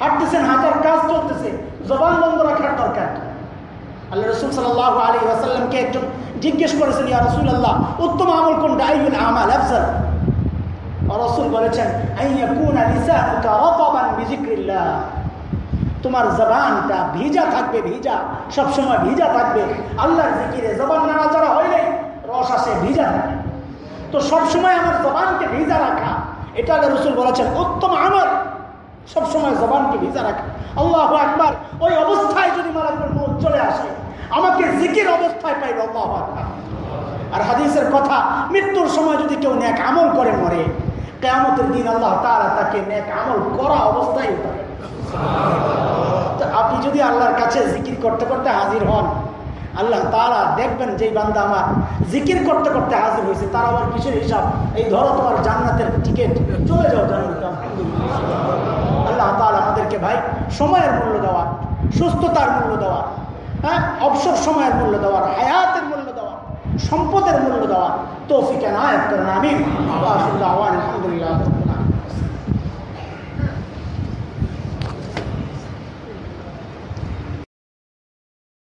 হাঁটতেছেন, হাঁটার কাজ চলতেছে। জবান বন্ধ রাখার দরকার। আল্লাহ রসুল সাল্লাহ আলী ওয়াসাল্লামকে একজন জিজ্ঞেস করেছেন, ইয়া রসুল আল্লাহ উত্তম আমল কোনটা? আইয়ুল আমাল আফজাল? রসুল বলেছেন তোমার জবানটা ভিজা থাকবে, ভিজা, সবসময় ভিজা থাকবে। আল্লাহর জিকিরে জবান নাড়াচাড়া হইলে রস আসে, ভিজা তো সবসময় আমার জবানকে ভিজা রাখা, এটা আল্লাহ রসুল বলেছেন, উত্তম আমার সবসময় জবানকে ভিজা রাখা। আল্লাহ একবার ওই অবস্থায় যদি মালাকুল মৌত চলে আসে, আমাকে জিকির অবস্থায় পাইবে, আল্লাহ আকবার। আর হাদিসের কথা, মৃত্যুর সময় যদি কেউ ন্যাক আমল করে মরে কেয়ামতের দিন আল্লাহ তারা তাকে ন্যাক আমল করা অবস্থায় তো আপনি যদি আল্লাহর কাছে জিকির করতে করতে হাজির হন, আল্লাহ তারা দেখবেন যেই বান্দা আমার জিকির করতে করতে হাজির হয়েছে, তার আবার কিসের হিসাব, এই ধরো তোমার জান্নাতের টিকিট, চলে যাও জান্নাতে আল্লাহ তালা আমাদেরকে, ভাই, সময়ের মূল্য দেওয়া, সুস্থতার মূল্য দেওয়া হ্যাঁ অবসর সময়ের মূল্য দেওয়ার হায়াতের মূল্য সম্পদের মূল্য দেওয়া তৌফিকে করেন আমিন। আলহামদুলিল্লাহ।